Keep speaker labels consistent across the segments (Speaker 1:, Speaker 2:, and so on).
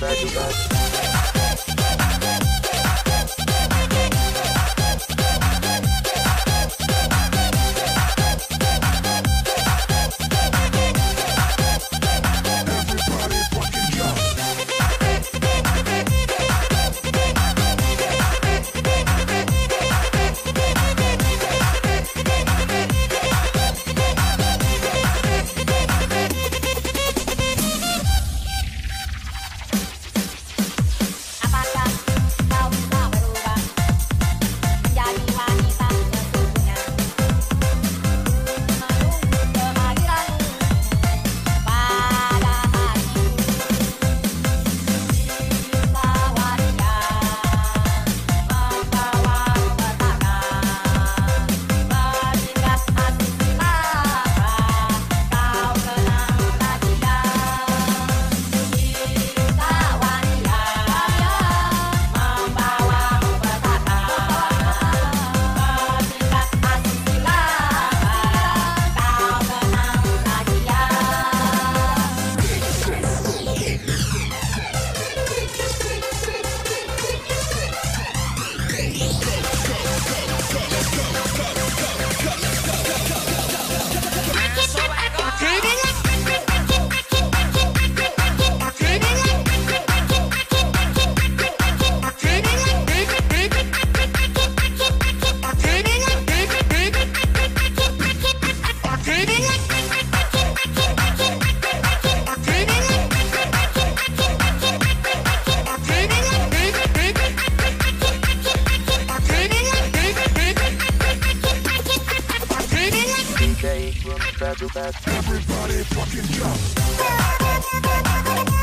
Speaker 1: back, go back. bad, that, bad. Everybody fucking jump.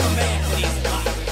Speaker 1: like a man, but